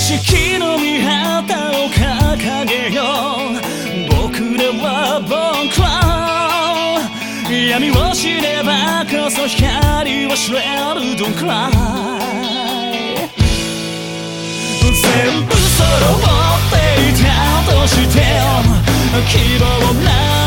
式の御旗を掲げよう。僕らは僕は。闇を知ればこそ光を知れるどんくらい全部揃っていたとして希望ない